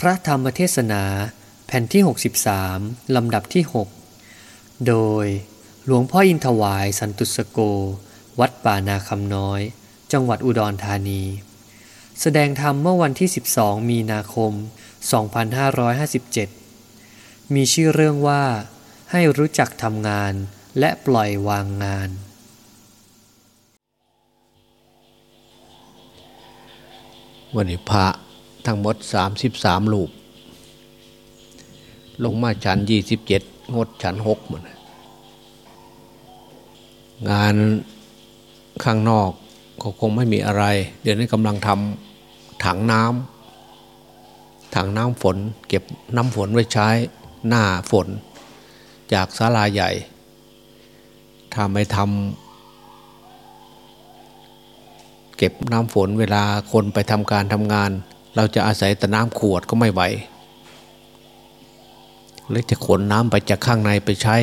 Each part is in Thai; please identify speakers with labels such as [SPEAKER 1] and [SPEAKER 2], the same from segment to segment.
[SPEAKER 1] พระธรรมเทศนาแผ่นที่ 63 ลำดับที่ 6 โดยหลวงพ่ออินทวายสันตุสโก วัดป่านาคำน้อย จังหวัดอุดรธานี แสดงธรรมเมื่อวันที่ 12 มีนาคม 2557 มีชื่อเรื่องว่า ให้รู้จักทำงานและปล่อยวางงาน
[SPEAKER 2] วันนี้พระ ทั้งหมดสามสิบสามลูกลงมาฉันยี่สิบเจ็ดงดฉันหกหมดงานข้างนอกก็คงไม่มีอะไร เดี๋ยวนี้กำลังทำถังน้ำถังน้ำฝน เก็บน้ำฝนไว้ใช้หน้าฝน จากศาลาใหญ่ถ้าไม่ทำเก็บน้ำฝนเวลาคนไปทำการทำงาน เราจะอาศัยแต่น้ำขวดก็ไม่ไหวหรือจะขนน้ำไปจากข้างในไปใช้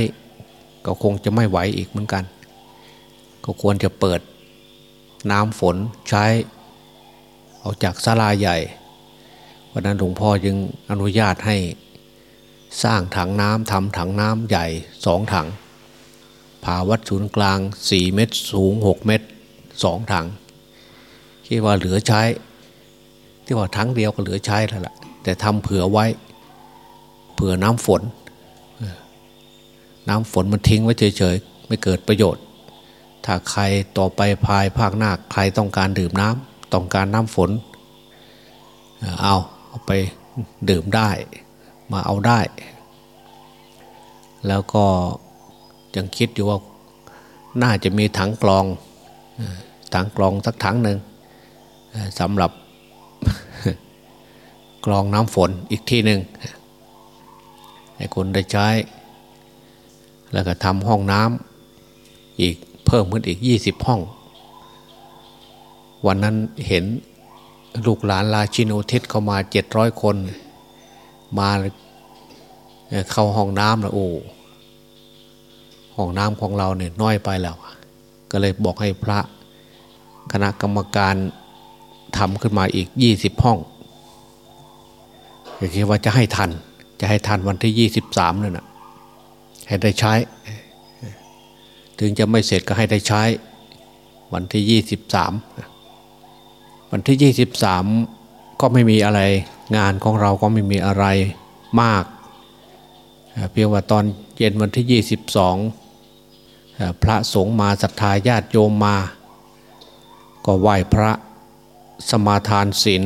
[SPEAKER 2] ก็คงจะไม่ไหวอีกเหมือนกัน ก็ควรจะเปิด น้ำฝนใช้ออกจากศาลาใหญ่วันนั้นหลวงพ่อจึงอนุญาตให้สร้างถังน้ำทำถังน้ำใหญ่สองถังผ่าวัดศูนย์กลาง 4 เมตร สูง 6 เมตรสองถังคิดว่าเหลือใช้ ที่ว่าทั้งเดียวก็เหลือใช้แล้วล่ะ แต่ทำเผื่อไว้ เผื่อน้ำฝน น้ำฝนมันทิ้งไว้เฉยๆ ไม่เกิดประโยชน์ ถ้าใครต่อไปภายภาคหน้าใครต้องการดื่มน้ำต้องการน้ำฝน เอาเอาไปดื่มได้ มาเอาได้ แล้วก็ยังคิดอยู่ว่าน่าจะมีถังกรองถังกรองสักถังหนึ่งสำหรับ กรองน้ำฝนอีกที่หนึ่งให้คนได้ใช้ แล้วก็ทำห้องน้ำอีกเพิ่มขึ้นอีกยี่สิบห้อง วันนั้นเห็นลูกหลานลาชินโอทิศเข้ามาเจ็ดร้อยคน มาเข้าห้องน้ำแล้วโอ้ห้องน้ำของเราเนี่ยน้อยไปแล้ว ก็เลยบอกให้พระคณะกรรมการทำขึ้นมาอีกยี่สิบห้อง คิดว่าจะให้ทัน จะให้ทันวันที่ยี่สิบสามนั่นนะให้ได้ใช้ ถึงจะไม่เสร็จก็ให้ได้ใช้ วันที่ยี่สิบสามวันที่ยี่สิบสามก็ไม่มีอะไร งานของเราก็ไม่มีอะไรมาก เพียงว่าตอนเย็นวันที่ยี่สิบสองพระสงฆ์มาศรัทธาญาติโยมมา ก็ไหว้พระสมาทานศีล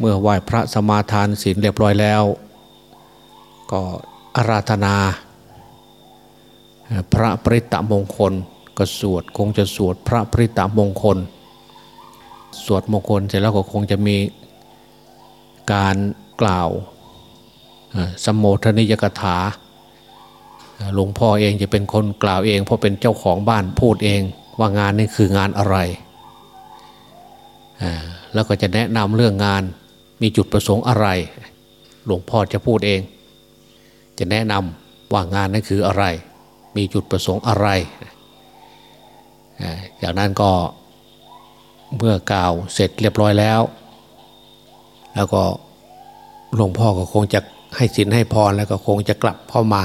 [SPEAKER 2] เมื่อไหว้พระสมาทานศีลเรียบร้อยแล้ว ก็อาราธนา พระปริตะมงคลก็สวดคงจะสวดพระปริตะมงคล สวดมงคลเสร็จแล้วก็คงจะมีการกล่าวสมโภชนิยกถาหลวงพ่อเองจะเป็นคนกล่าวเอง เพราะเป็นเจ้าของบ้านพูดเองว่างานนี้คืองานอะไร แล้วก็จะแนะนำเรื่องงาน มีจุดประสงค์อะไร หลวงพ่อจะพูดเอง จะแนะนำว่างานนั้นคืออะไร มีจุดประสงค์อะไรจากนั้นก็เมื่อกล่าวเสร็จเรียบร้อยแล้ว แล้วก็หลวงพ่อก็คงจะให้สินให้พรแล้วก็คงจะกลับเข้ามา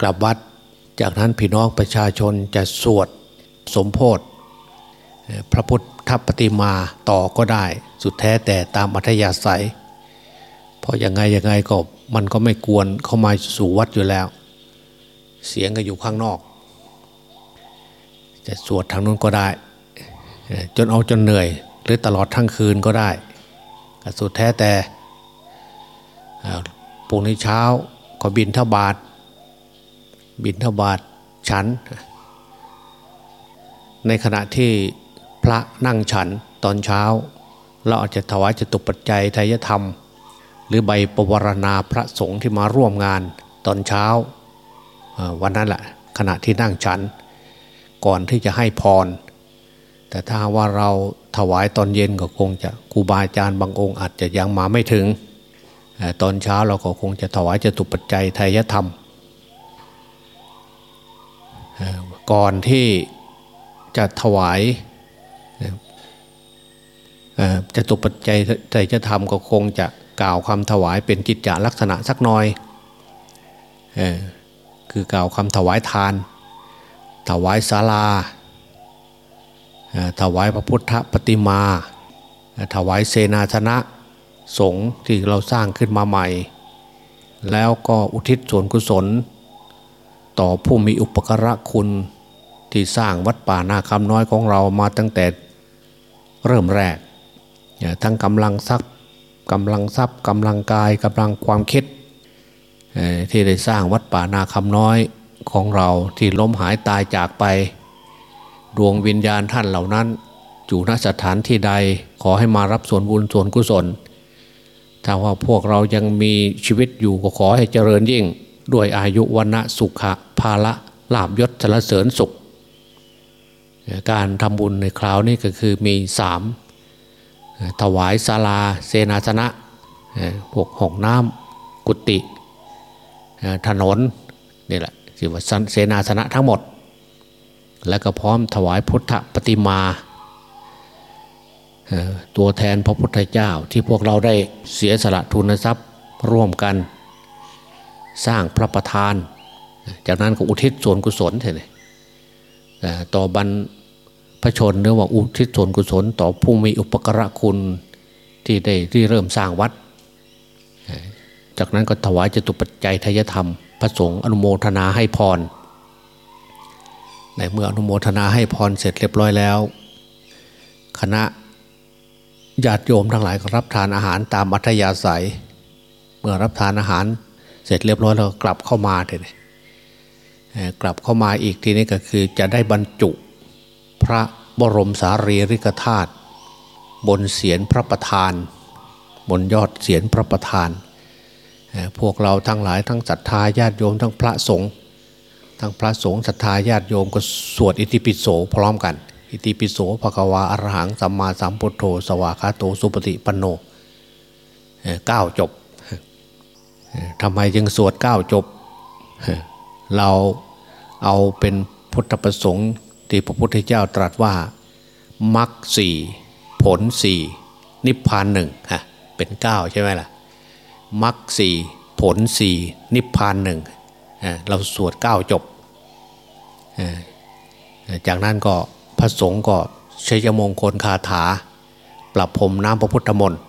[SPEAKER 2] กลับวัดจากนั้นพี่น้องประชาชนจะสวดสมโพธิ พระพุทธปฏิมาต่อก็ได้ สุดแท้แต่ตามอัธยาศัย เพราะยังไงยังไงก็มันก็ไม่กวนเข้ามาสู่วัดอยู่แล้ว เสียงก็อยู่ข้างนอก จะสวดทางนู้นก็ได้ จนเอาจนเหนื่อย หรือตลอดทั้งคืนก็ได้สุดแท้แต่ปุ่งในเช้าก็บินทบาท บินทบาทฉัน ในขณะที่ ระนั่งฉันตอนเช้า เราอาจจะถวายจตุปัจจัยทายธรรม หรือใบประวรณาพระสงฆ์ที่มาร่วมงานตอนเช้า วันนั้นแหละขณะที่นั่งฉัน ก่อนที่จะให้พร แต่ถ้าว่าเราถวายตอนเย็นก็คงจะครูบาอาจารย์บางองค์อาจจะยังมาไม่ถึง ตอนเช้าเราก็คงจะถวายจตุปัจจัยทายธรรม ก่อนที่จะถวาย จะตุปัจจัยใจจะทำก็คงจะกล่าวคำถวายเป็นกิจจลักษณะสักหน่อยคือกล่าวคำถวายทาน ถวายศาลา ถวายพระพุทธปฏิมา ถวายเสนาชนะสงฆ์ที่เราสร้างขึ้นมาใหม่ แล้วก็อุทิศส่วนกุศล ต่อผู้มีอุปการะคุณที่สร้างวัดป่านาคำน้อยของเรามาตั้งแต่เริ่มแรก ทั้งกำลังทรัพย์กำลังทรัพย์กำลังกายกำลังความคิดที่ได้สร้างวัดป่านาคำน้อยของเราที่ล้มหายตายจากไป ดวงวิญญาณท่านเหล่านั้นอยู่ณสถานที่ใดขอให้มารับส่วนบุญส่วนกุศล ถ้าว่าพวกเรายังมีชีวิตอยู่ก็ขอให้เจริญยิ่ง ด้วยอายุวันะสุขะภาละลาบยศสรรเสริญสุข การทำบุญในคราวนี้ก็คือมีสาม ถวายศาลาเสนาสนะพวกห้องน้ำกุฏิถนนนี่แหละคือว่าเสนาสนะทั้งหมด แล้วก็พร้อมถวายพุทธปฏิมา ตัวแทนพระพุทธเจ้าที่พวกเราได้เสียสละทุนทรัพย์ร่วมกันสร้างพระประธาน จากนั้นก็อุทิศส่วนกุศลเถอะต่อบรร พระชนหรือว่าอุทิศส่วนกุศลต่อผู้มีอุปกระคุณที่ได้ที่เริ่มสร้างวัด จากนั้นก็ถวายจตุปัจจัยทายธรรม พระสงฆ์อนุโมทนาให้พรในเมื่ออนุโมทนาให้พรเสร็จเรียบร้อยแล้ว คณะญาติโยมทั้งหลายก็รับทานอาหารตามอัธยาศัย เมื่อรับทานอาหารเสร็จเรียบร้อยแล้วกลับเข้ามาเลยกลับเข้ามาอีกทีนี้ก็คือจะได้บรรจุ พระบรมสารีริกธาตุบนเสียนพระประธาน บนยอดเสียนพระประธาน พวกเราทั้งหลายทั้งศรัทธาญาติโยมทั้งพระสงฆ์ทั้งพระสงฆ์ศรัทธาญาติโยมก็สวดอิติปิโสพร้อมกัน อิติปิโสภควาอรหังสัมมาสัมพุทโธ สวากาโตสุปฏิปันโนเก้าจบทำไมจึงสวดเก้าจบ เราเอาเป็นพุทธประสงค์ ที่พระพุทธเจ้าตรัสว่ามรรคสี่ผลสี่นิพพานหนึ่งฮะเป็นเก้าใช่ไหมล่ะมรรคสี่ผลสี่นิพพานหนึ่งเราสวดเก้าจบ จากนั้นก็พระสงฆ์ก็ชัยมงคลคาถา ปรับพรมน้ำพระพุทธมนต์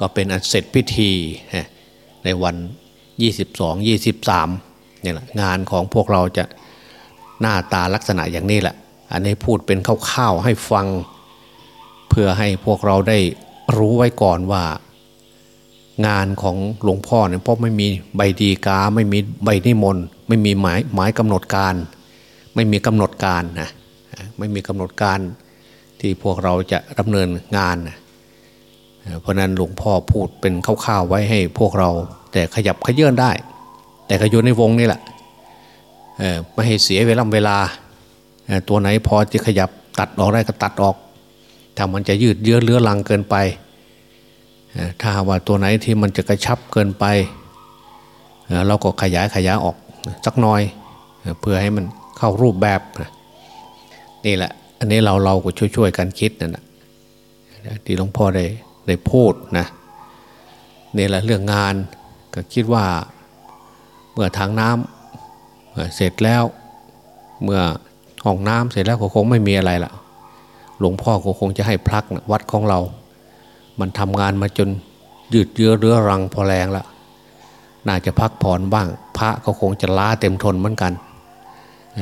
[SPEAKER 2] ก็เป็นอันเสร็จพิธีในวัน 22 23นี่แหละงานของพวกเราจะ หน้าตาลักษณะอย่างนี้แหละ อันนี้พูดเป็นคร่าวๆให้ฟัง เพื่อให้พวกเราได้รู้ไว้ก่อนว่า งานของหลวงพ่อเนี่ยเพราะไม่มีใบดีกา ไม่มีใบนิมนต์ไม่มีหมายหมายกำหนดการ ไม่มีกำหนดการนะไม่มีกำหนดการที่พวกเราจะดำเนินงานนะเพราะนั้นหลวงพ่อพูดเป็นคร่าวๆไว้ให้พวกเรา แต่ขยับขยื่นได้ แต่ก็อยู่ในวงนี่แหละ ไม่ให้เสียเวลาเวลา ตัวไหนพอจะขยับตัดออกได้ก็ตัดออก ถ้ามันจะยืดเยื้อเลื้อลังเกินไป ถ้าว่าตัวไหนที่มันจะกระชับเกินไป เราก็ขยายขยายออกสักน้อย เพื่อให้มันเข้ารูปแบบนี่แหละ อันนี้เราเราก็ช่วยๆกันคิดนั่นแหะที่หลวงพ่อได้ได้พูดนะนี่แหละเรื่องงานก็คิดว่าเมื่อทางน้ำ เสร็จแล้วเมื่อห้องน้ำเสร็จแล้วก็คงไม่มีอะไรละหลวงพ่อก็คงจะให้พักนะวัดของเรา มันทำงานมาจนยืดเยื้อเรื้อรังพอแรงละน่าจะพักผ่อนบ้าง พระก็คงจะล้าเต็มทนเหมือนกัน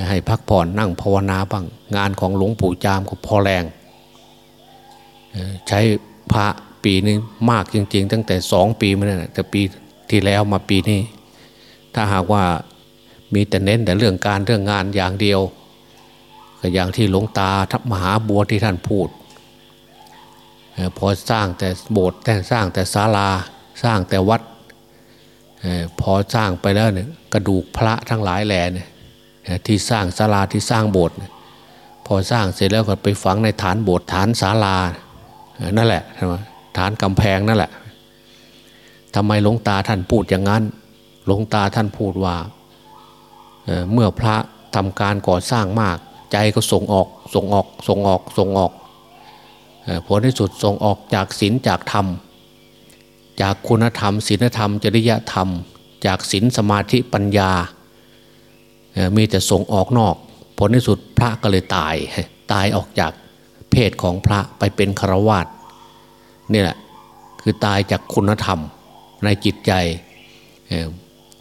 [SPEAKER 2] ให้พักผ่อนนั่งภาวนาบ้าง งานของหลวงปู่จามก็พอแรง ใช้พระปีนึงมากจริง ๆ ตั้งแต่สองปีมาเนี่ยแต่ปีที่แล้วมาปีนี้ ถ้าหากว่า มีแต่เน้นแต่เรื่องการเรื่องงานอย่างเดียวก็อย่างที่หลวงตาทัพมหาบัวที่ท่านพูดพอสร้างแต่โบสถ์แต่สร้างแต่ศาลาสร้างแต่วัดพอสร้างไปแล้วเนี่ยกระดูกพระทั้งหลายแหล่เนี่ยที่สร้างศาลาที่สร้างโบสถ์พอสร้างเสร็จแล้วก็ไปฝังในฐานโบสถ์ฐานศาลานั่นแหละใช่ไหมฐานกำแพงนั่นแหละทำไมหลวงตาท่านพูดอย่างนั้นหลวงตาท่านพูดว่า เมื่อพระทำการก่อสร้างมาก ใจก็ส่งออกส่งออกส่งออกส่งออกผลที่สุดส่งออกจากศีลจากธรรม จากคุณธรรมศีลธรรม จริยธรรม จากศีลสมาธิปัญญา มีแต่ส่งออกนอก ผลที่สุดพระก็เลยตาย ตายออกจากเพศของพระไปเป็นฆราวาสนี่แหละคือตายจากคุณธรรมในจิตใจ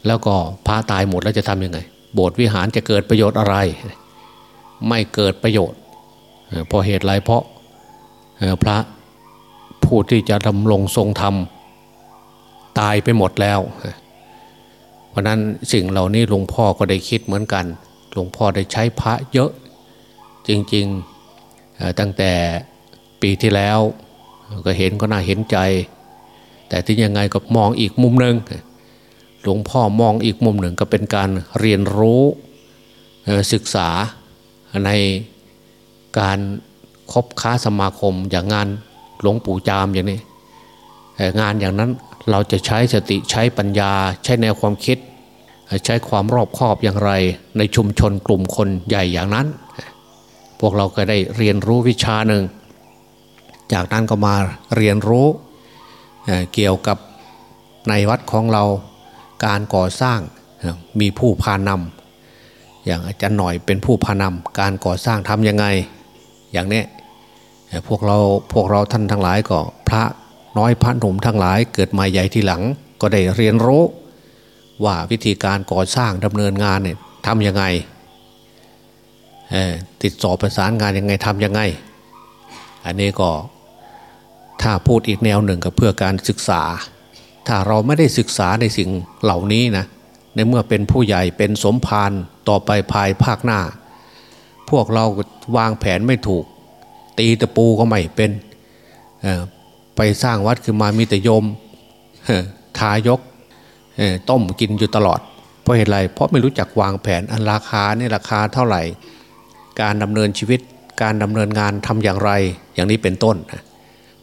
[SPEAKER 2] แล้วก็พระตายหมดแล้วจะทำยังไง โบสถ์วิหารจะเกิดประโยชน์อะไร ไม่เกิดประโยชน์เพราะเหตุไรเพราะพระผู้ที่จะดำรงทรงธรรมตายไปหมดแล้ว เพราะนั้นสิ่งเหล่านี้หลวงพ่อก็ได้คิดเหมือนกัน หลวงพ่อได้ใช้พระเยอะ จริงๆตั้งแต่ปีที่แล้ว ก็เห็นก็น่าเห็นใจ แต่ที่ยังไงก็มองอีกมุมหนึ่ง ลวงพ่อมองอีกมุมหนึ่งก็เป็นการเรียนรู้ศึกษาในการคบค้าสมาคมอย่างงานหลวงปู่จามอย่างนี้งานอย่างนั้นเราจะใช้สติใช้ปัญญา ใช้แนวความคิด ใช้ความรอบคอบอย่างไร ในชุมชนกลุ่มคนใหญ่อย่างนั้น พวกเราก็ได้เรียนรู้วิชาหนึ่ง จากนั้นก็มาเรียนรู้เกี่ยวกับในวัดของเรา การก่อสร้างมีผู้พานำอย่างอาจารย์หน่อยเป็นผู้พานำการก่อสร้างทำยังไงอย่างนี้พวกเราพวกเราท่านทั้งหลายก็พระน้อยพระหนุ่มทั้งหลายเกิดมาใหญ่ทีหลังก็ได้เรียนรู้ ว่าวิธีการก่อสร้างดำเนินงานเนี่ยทำยังไงติดต่อประสานงานยังไงทำยังไง อันนี้ก็ถ้าพูดอีกแนวหนึ่งก็เพื่อการศึกษา ถ้าเราไม่ได้ศึกษาในสิ่งเหล่านี้นะในเมื่อเป็นผู้ใหญ่เป็นสมภารต่อไปภายภาคหน้า พวกเราวางแผนไม่ถูก ตีตะปูก็ไม่เป็นไปสร้างวัดขึ้นมามีแต่โยมทายกต้มกินอยู่ตลอด เพราะเหตุไรเพราะไม่รู้จักวางแผนอันราคาเนี่ยราคาเท่าไหร่ การดำเนินชีวิตการดำเนินงานทำอย่างไรอย่างนี้เป็นต้น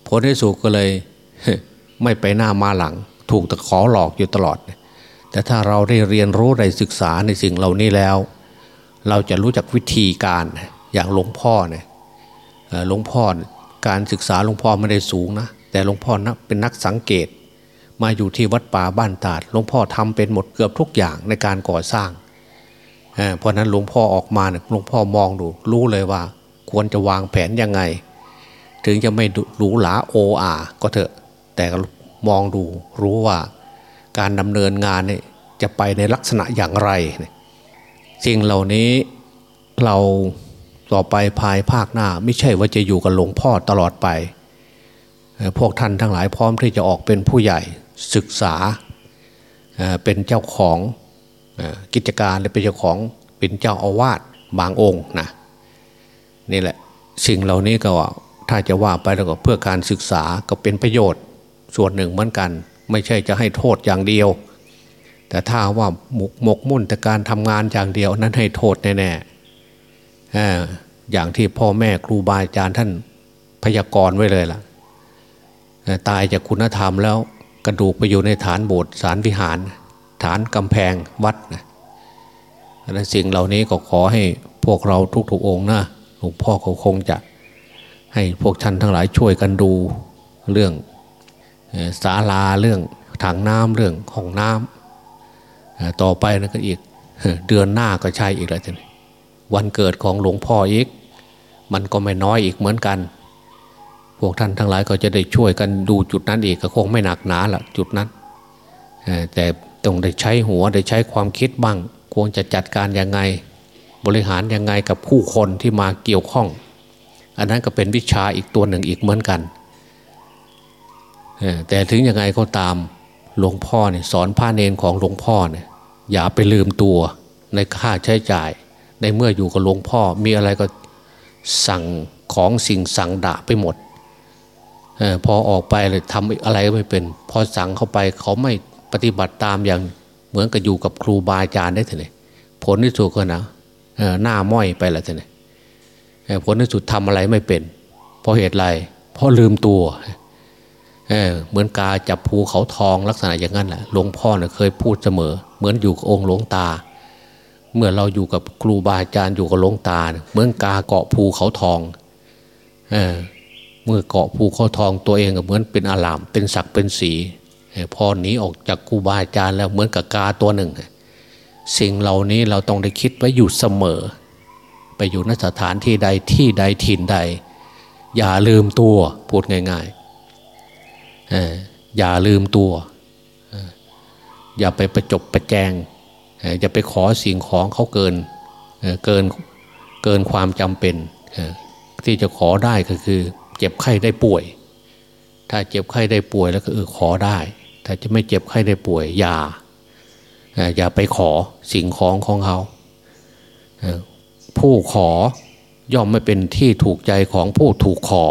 [SPEAKER 2] ผลที่สุดก็เลยไม่ไปหน้ามาหลัง ถูกตะขอหลอกอยู่ตลอด แต่ถ้าเราได้เรียนรู้ได้ศึกษาในสิ่งเหล่านี้แล้ว เราจะรู้จักวิธีการอย่างหลวงพ่อเนี่ยหลวงพ่อการศึกษาหลวงพ่อไม่ได้สูงนะแต่หลวงพ่อนะเป็นนักสังเกต มาอยู่ที่วัดป่าบ้านตาดหลวงพ่อทำเป็นหมดเกือบทุกอย่างในการก่อสร้างเพราะนั้นหลวงพ่อออกมาเนี่ยหลวงพ่อมองดูรู้เลยว่า ควรจะวางแผนยังไง ถึงจะไม่หรูหราโออาก็เถอะ แต่ มองดูรู้ว่าการดำเนินงานเนี่ยจะไปในลักษณะอย่างไรสิ่งเหล่านี้เราต่อไปภายภาคหน้า ไม่ใช่ว่าจะอยู่กับหลวงพ่อตลอดไป พวกท่านทั้งหลายพร้อมที่จะออกเป็นผู้ใหญ่ศึกษาเป็นเจ้าของกิจการหรือเป็นเจ้าของเป็นเจ้าอาวาสบางองค์นะนี่แหละสิ่งเหล่านี้ก็ถ้าจะว่าไปแล้วก็เพื่อการศึกษาก็เป็นประโยชน์ ส่วนหนึ่งเหมือนกัน ไม่ใช่จะให้โทษอย่างเดียว แต่ถ้าว่าหมกมกมุ่นแต่การทำงานอย่างเดียวนั้นให้โทษแน่ๆอย่างที่พ่อแม่ครูบาอาจารย์ท่านพยากรณ์ไว้เลยล่ะตายจากคุณธรรมแล้วกระดูกไปอยู่ในฐานโบสถ์สารวิหาร ฐานกำแพงวัดนะและสิ่งเหล่านี้ก็ขอให้พวกเราทุกๆองค์นะหลวงพ่อเขาคงจะให้พวกท่านทั้งหลายช่วยกันดูเรื่อง ศาลาเรื่องถังน้ำเรื่องห้องน้ำต่อไปนะก็อีกเดือนหน้าก็ใช่อีกแล้วจ้ะวันเกิดของหลวงพ่ออีก มันก็ไม่น้อยอีกเหมือนกัน พวกท่านทั้งหลายก็จะได้ช่วยกันดูจุดนั้นอีกก็คงไม่หนักหนาละจุดนั้นแต่ต้องได้ใช้หัวได้ใช้ความคิดบ้างควรจะจัดการยังไง บริหารยังไงกับผู้คนที่มาเกี่ยวข้อง อันนั้นก็เป็นวิชาอีกตัวหนึ่งอีกเหมือนกัน แต่ถึงยังไงก็ตามหลวงพ่อเนี่ยสอนพระเนนของหลวงพ่อเนี่ยอย่าไปลืมตัวในค่าใช้จ่าย ในเมื่ออยู่กับหลวงพ่อมีอะไรก็สั่งของสิ่งสั่งด่าไปหมดพอออกไปเลยทำอะไรก็ไม่เป็น พอสั่งเข้าไปเขาไม่ปฏิบัติตามอย่างเหมือนกับอยู่กับครูบาอาจารย์ได้ทีนี้ผลที่สุดก็นะหน้าม้อยไปละทีนี้ผลที่สุดทำอะไรไม่เป็น เพราะเหตุไรเพราะลืมตัว เเหมือนกาจับภูเขาทองลักษณะอย่างนั้นแหละหลวงพ่อเนี่ยเคยพูดเสมอ เหมือนอยู่กับองค์หลวงตา เมื่อเราอยู่กับครูบาอาจารย์อยู่กับหลวงตา เหมือนกาเกาะภูเขาทองเออเมื่อเกาะภูเขาทองตัวเองก็เหมือนเป็นอาราม เป็นศักเป็นสีพอหนีออกจากครูบาอาจารย์แล้วเหมือนกับกาตัวหนึ่ง สิ่งเหล่านี้เราต้องได้คิดไว้อยู่เสมอ ไปอยู่นสถานที่ใดที่ใดถิ่นใด อย่าลืมตัวพูดง่าย ๆ อย่าลืมตัว อย่าไปประจบประแจง อย่าไปขอสิ่งของเขาเกินเกินเกินความจำเป็น ที่จะขอได้ก็คือ เจ็บไข้ได้ป่วย ถ้าเจ็บไข้ได้ป่วยแล้วก็เออขอได้ ถ้าจะไม่เจ็บไข้ได้ป่วย อย่าอย่าไปขอสิ่งของของเขาผู้ขอย่อมไม่เป็นที่ถูกใจของผู้ถูกขอ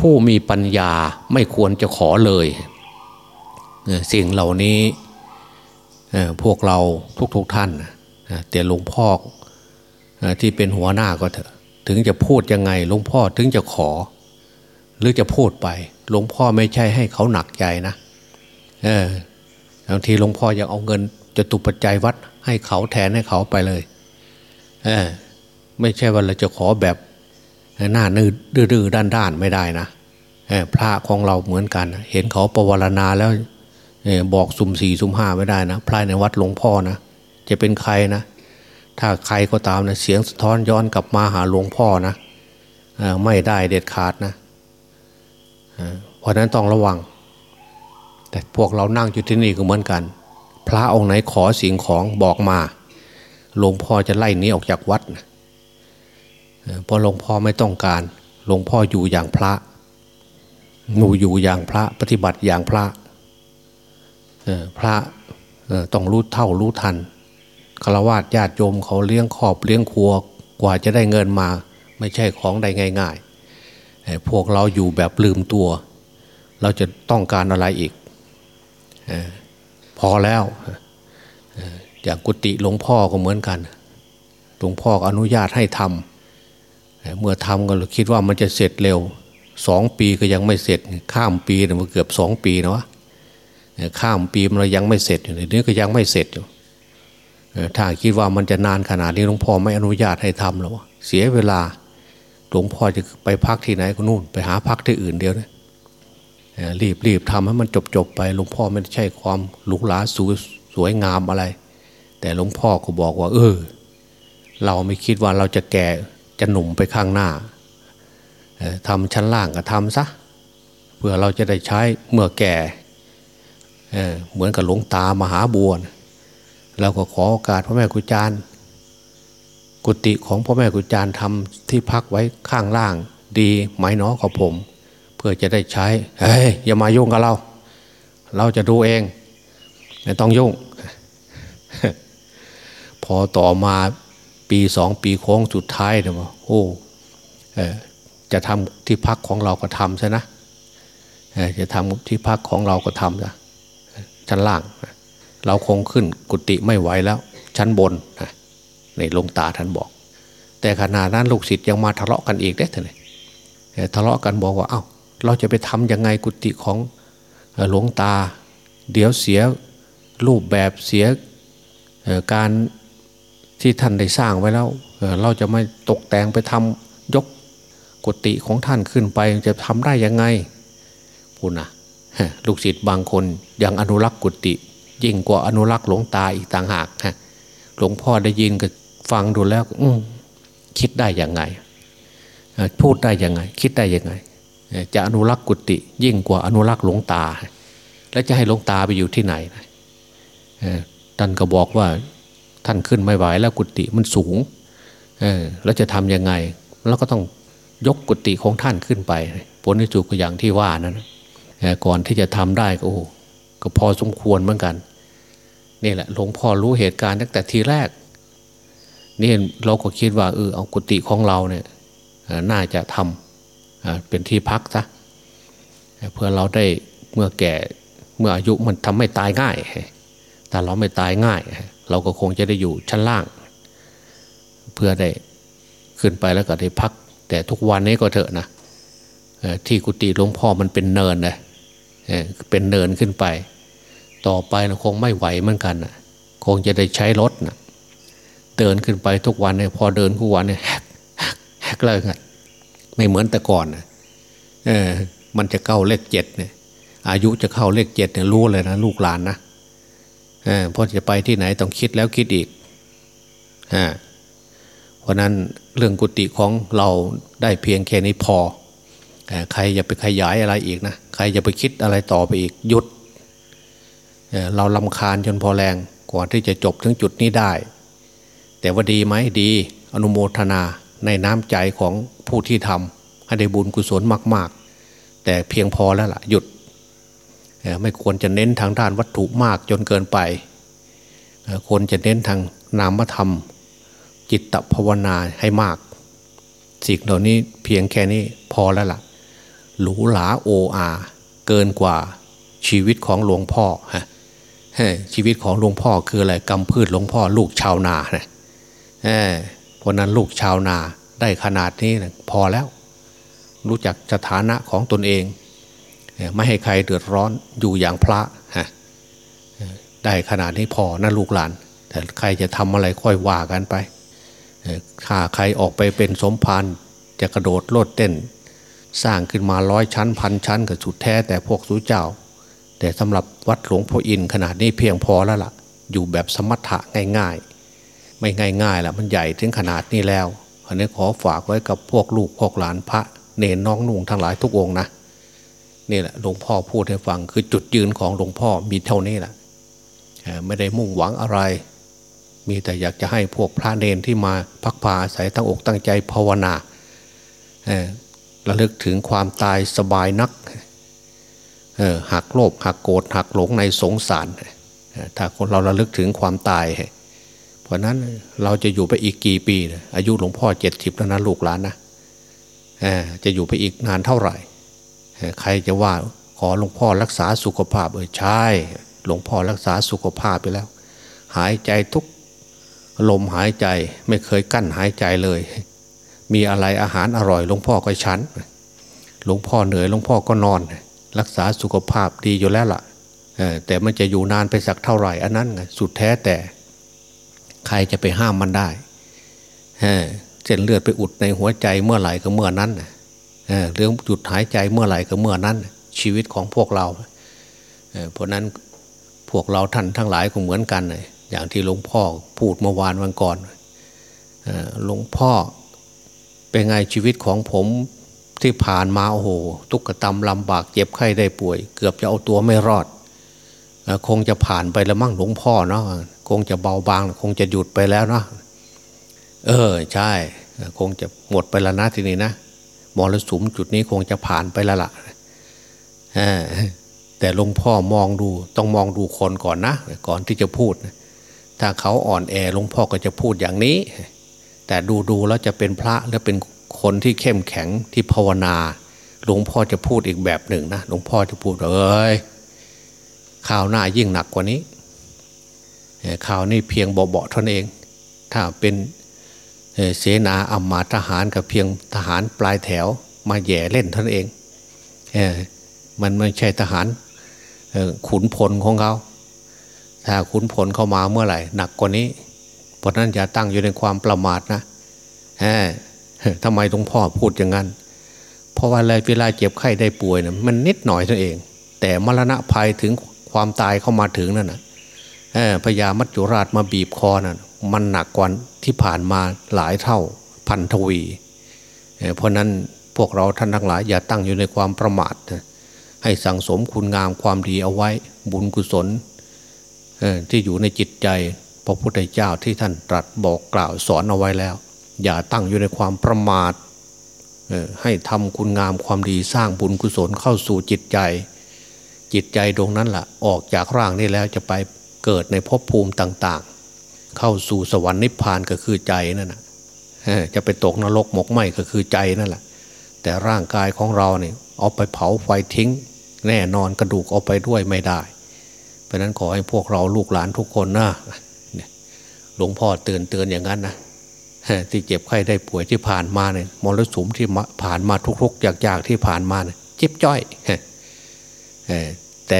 [SPEAKER 2] ผู้มีปัญญาไม่ควรจะขอเลย สิ่งเหล่านี้พวกเราทุกๆทท่านแต่หลวงพ่อที่เป็นหัวหน้าก็เถอะถึงจะพูดยังไงหลวงพ่อถึงจะขอ หรือจะพูดไปหลวงพ่อไม่ใช่ให้เขาหนักใจนะเออบางทีหลวงพ่ออยากเอาเงินจะตุปัจจัยวัด ให้เขาแทนให้เขาไปเลยเออไม่ใช่ว่าเราจะขอแบบ หน้านืดดื้อด้านด้านไม่ได้นะพระของเราเหมือนกัน เห็นเขาประวรณาแล้วบอกสุ่มสี่สุ่มห้าไม่ได้นะพระในวัดหลวงพ่อนะจะเป็นใครนะ ถ้าใครก็ตามนะเสียงสะท้อนย้อนกลับมาหาหลวงพ่อนะไม่ได้เด็ดขาดนะเพราะนั้นต้องระวัง แต่พวกเรานั่งอยู่ที่นี่ก็เหมือนกัน พระองค์ไหนขอสิ่งของบอกมาหลวงพ่อจะไล่นี้ออกจากวัดนะ พราะหลวงพ่อไม่ต้องการ หลวงพ่ออยู่อย่างพระหนูอยู่อย่างพระปฏิบัติอย่างพระพระต้องรู้เท่ารู้ทันฆราวาสญาติโยมเขาเลี้ยงขอบเลี้ยงครัวกว่าจะได้เงินมา ไม่ใช่ของได้ง่ายๆพวกเราอยู่แบบลืมตัว เราจะต้องการอะไรอีก พอแล้วอย่างกุฏิหลวงพ่อก็เหมือนกัน หลวงพ่ออนุญาตให้ทำ เมื่อทำก็คิดว่ามันจะเสร็จเร็วสองปีก็ยังไม่เสร็จ ข้ามปีเนี่ยมันเกือบสองปีนะวะข้ามปีมันยังไม่เสร็จอยู่นี้ก็ยังไม่เสร็จอยู่ถ้าคิดว่ามันจะนานขนาดนี้หลวงพ่อไม่อนุญาตให้ทำแล้วเสียเวลาหลวงพ่อจะไปพักที่ไหนก็นู่น ไปหาพักที่อื่นเดียวนะรีบรีบทำให้มันจบจบไปหลวงพ่อไม่ใช่ความหรูหราสวยสวยงามอะไร แต่หลวงพ่อก็บอกว่า เออ เราไม่คิดว่าเราจะแก่ จะหนุ่มไปข้างหน้าทำชั้นล่างก็ทำซะเพื่อเราจะได้ใช้เมื่อแก่เเหมือนกับหลวงตามหาบัวเราก็ขอโอกาสพ่อแม่กุจารกุฏิของพ่อแม่กุจารทำที่พักไว้ข้างล่าง ดีไหมเนาะของผม เพื่อจะได้ใช้เฮ้ยอย่ามายุ่งกับเรา เราจะดูเองไม่ต้องยุ่ง พอต่อมา ปีสองปีโค้งสุดท้ายเนี่ยว่าโอ้จะทำที่พักของเราก็ทำใช่นะจะทำที่พักของเราก็ทำนะชั้นล่าง เราคงขึ้นกุฏิไม่ไหวแล้ว ชั้นบนในลงตาท่านบอก แต่ขณะนั้นลูกศิษย์ยังมาทะเลาะกันอีกได้ท่านทะเลาะกันบอกว่าเอา้า เราจะไปทำยังไงกุฏิของหลวงตา เดี๋ยวเสียรูปแบบเสียการ ที่ท่านได้สร้างไว้แล้วเราจะไม่ตกแต่งไปทำยกกุฏิของท่านขึ้นไปจะทำได้ยังไงพูดนะลูกศิษย์บางคนยังอนุรักษ์กุฏิยิ่งกว่าอนุรักษ์หลวงตาอีกต่างหากฮะหลวงพ่อได้ยินก็ฟังดูแล้วอืคิดได้ยังไง พูดได้ยังไง คิดได้ยังไง จะอนุรักษ์กุฏิยิ่งกว่าอนุรักษ์หลวงตา แล้วจะให้หลวงตาไปอยู่ที่ไหนท่านก็บอกว่า ท่านขึ้นไม่ไหวแล้วกุฏิมันสูงแล้วจะทำยังไง แล้วก็ต้องยกกุฏิของท่านขึ้นไป ผลที่สุดก็อย่างที่ว่านั้นก่อนที่จะทำได้ก็โอ้ก็พอสมควรเหมือนกันนี่แหละหลวงพ่อรู้เหตุการณ์ตั้งแต่ทีแรกนี่เราก็คิดว่าเออเอากุฏิของเราเนี่ยน่าจะทำเป็นที่พักซะเพื่อเราได้เมื่อแก่เมื่ออายุมันทำไม่ตายง่าย แต่เราไม่ตายง่าย เราก็คงจะได้อยู่ชั้นล่าง เพื่อได้ขึ้นไปแล้วก็ได้พัก แต่ทุกวันนี้ก็เถอะนะที่กุฏิหลวงพ่อมันเป็นเนินนะเป็นเนินขึ้นไป ต่อไปนะคงไม่ไหวเหมือนกันนะคงจะได้ใช้รถนะเดินขึ้นไปทุกวันเนี่ยพอเดินทุกวันเนี่ยแฮกแฮกเลยกันไม่เหมือนแต่ก่อนนะเออมันจะเข้าเลขเจ็ดเนี่ยอายุจะเข้าเลขเจ็ดเนี่ยรู้เลยนะลูกหลานนะ เออพอจะไปที่ไหนต้องคิดแล้วคิดอีกอเพราะนั้นเรื่องกุฏิของเราได้เพียงแค่นี้พอ ใครอย่าไปขยายอะไรอีกนะ ใครอย่าไปคิดอะไรต่อไปอีกหยุดเเราลำคาญจนพอแรงก่อนที่จะจบถึงจุดนี้ได้ แต่ว่าดีไหมดีอนุโมทนาในน้ำใจของผู้ที่ทำให้ได้บุญกุศลมาก ๆ แต่เพียงพอแล้วล่ะหยุด ไม่ควรจะเน้นทางด้านวัตถุมากจนเกินไปควรจะเน้นทางนามธรรม จิตตภาวนาให้มาก สิ่งเหล่านี้เพียงแค่นี้พอแล้วล่ะ หรูหราโออาเกินกว่าชีวิตของหลวงพ่อฮะชีวิตของหลวงพ่อคืออะไรกำพืชหลวงพ่อลูกชาวนานะเพราะนั้นลูกชาวนาได้ขนาดนี้นะพอแล้ว รู้จักสถานะของตนเอง ไม่ให้ใครเดือดร้อนอยู่อย่างพระฮะได้ขนาดนี้พอนะลูกหลาน แต่ใครจะทำอะไรค่อยว่ากันไปถ้าใครออกไปเป็นสมภารจะกระโดดโลดเต้น สร้างขึ้นมาร้อยชั้นพันชั้นก็สุดแท้แต่พวกสูเจ้า แต่สำหรับวัดหลวงพ่ออินขนาดนี้เพียงพอแล้วละ่ะ อยู่แบบสมถะง่ายๆ ไม่ง่ายๆละมันใหญ่ถึงขนาดนี้แล้วอันนี้ขอฝากไว้กับพวกลูกพวกหลานพระเนนน้องนุ่งทั้งหลายทุกองนะ นี่แหละหลวงพ่อพูดให้ฟังคือจุดยืนของหลวงพ่อมีเท่านี้แหละไม่ได้มุ่งหวังอะไร มีแต่อยากจะให้พวกพระเนนที่มาพักพาอาศัยตั้งอกตั้งใจภาวนาระลึกถึงความตายสบายนักหักโลภหักโกรธหักหลงในสงสาร ถ้าคนเราระลึกถึงความตาย เพราะนั้นเราจะอยู่ไปอีกกี่ปี อายุหลวงพ่อเจ็ดสิบแล้วนะลูกหลานนะจะอยู่ไปอีกนานเท่าไหร่ ใครจะว่าขอหลวงพ่อรักษาสุขภาพเออใช่หลวงพ่อรักษาสุขภาพไปแล้ว หายใจทุกลมหายใจไม่เคยกั้นหายใจเลย มีอะไรอาหารอร่อยหลวงพ่อก็ชั้นหลวงพ่อเหนื่อยหลวงพ่อก็นอน รักษาสุขภาพดีอยู่แล้วล่ะแต่มันจะอยู่นานไปสักเท่าไหร่อันนั้นสุดแท้แต่ใครจะไปห้ามมันได้เส้นเลือดไปอุดในหัวใจเมื่อไหร่ก็เมื่อนั้น เรื่องหยุดหายใจเมื่อไหร่ก็เมื่อนั้น ชีวิตของพวกเราเพราะนั้นพวกเราท่านทั้งหลายก็เหมือนกันอย่างที่หลวงพ่อพูดเมื่อวานวันก่อนหลวงพ่อเป็นไงชีวิตของผมที่ผ่านมาโอ้โหทุกขตำลำบากเจ็บไข้ได้ป่วย เกือบจะเอาตัวไม่รอด คงจะผ่านไปแล้วมั่งหลวงพ่อเนาะคงจะเบาบาง คงจะหยุดไปแล้วเนาะเออใช่ คงจะหมดไปแล้วนะทีนี้นะ มรสุมจุดนี้คงจะผ่านไปแล้วละ่ะแต่หลวงพ่อมองดูต้องมองดูคนก่อนนะ ก่อนที่จะพูด ถ้าเขาอ่อนแอหลวงพ่อก็จะพูดอย่างนี้ แต่ดูดูแล้วจะเป็นพระแล้วเป็นคนที่เข้มแข็งที่ภาวนาหลวงพ่อจะพูดอีกแบบหนึ่งนะหลวงพ่อจะพูดเอ้ยข่าวหน้ายิ่งหนักกว่านี้ข่าวนี้เพียงเบาๆเท่านั้นเอง ถ้าเป็น เสนาอัมมาทหารกับเพียงทหารปลายแถวมาแย่เล่นท่านั้นเองมันไม่ใช่ทหารขุนพลของเขา ถ้าขุนพลเข้ามาเมื่อไหร่ หนักกว่านี้ เพราะนั้นอย่าตั้งอยู่ในความประมาทนะทำไมหลวงพ่อพูดอย่างนั้น เพราะว่าเวลาเจ็บไข้ได้ป่วยนะมันนิดหน่อยตัวเอง แต่มรณะภัยถึงความตายเข้ามาถึงนั่นนะพญามัจจุราชมาบีบคอนะ่ะ มันหนักกว่าที่ผ่านมาหลายเท่าพันทวี เพราะนั้นพวกเราท่านทั้งหลายอย่าตั้งอยู่ในความประมาท ให้สั่งสมคุณงามความดีเอาไว้บุญกุศลที่อยู่ในจิตใจพระพุทธเจ้าที่ท่านตรัสบอกกล่าวสอนเอาไว้แล้ว อย่าตั้งอยู่ในความประมาทให้ทำคุณงามความดีสร้างบุญกุศลเข้าสู่จิตใจ จิตใจดวงนั้นละ่ะออกจากร่างนี้แล้วจะไปเกิดในภพภูมิต่างๆ เข้าสู่สวรรค์นิพพานก็คือใจนั่นแหะจะไปตกนรกหมกไหมก็คือใจนั่นแหละ แต่ร่างกายของเราเนี่ยเอาไปเผาไฟทิ้ง แน่นอนกระดูกเอาไปด้วยไม่ได้ เพราะนั้นขอให้พวกเราลูกหลานทุกคนนะหลวงพ่อเตือนเตือนอย่างนั้นนะที่เจ็บไข้ได้ป่วยที่ผ่านมาเนี่ยมรสุมที่ผ่านมาทุกๆอยากๆที่ผ่านมาเนี่ยเจ็บจ้อยแต่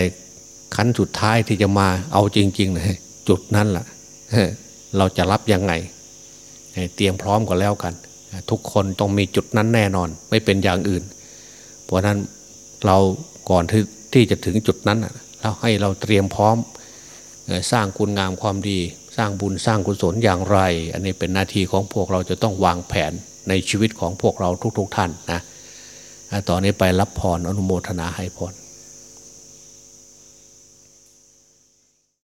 [SPEAKER 2] ขั้นสุดท้ายที่จะมาเอาจริงๆนะจุดนั้นแหละ เราจะรับยังไง เตรียมพร้อมก่อนแล้วกัน ทุกคนต้องมีจุดนั้นแน่นอน ไม่เป็นอย่างอื่น เพราะนั้นเราก่อนที่ที่จะถึงจุดนั้นเราให้เราเตรียมพร้อมสร้างคุณงามความดี สร้างบุญสร้างกุศลอย่างไร อันนี้เป็นหน้าที่ของพวกเราจะต้องวางแผนในชีวิตของพวกเราทุก ๆทท่านนะต่อนนี้ไปรับพรออนุโมทนาให้พร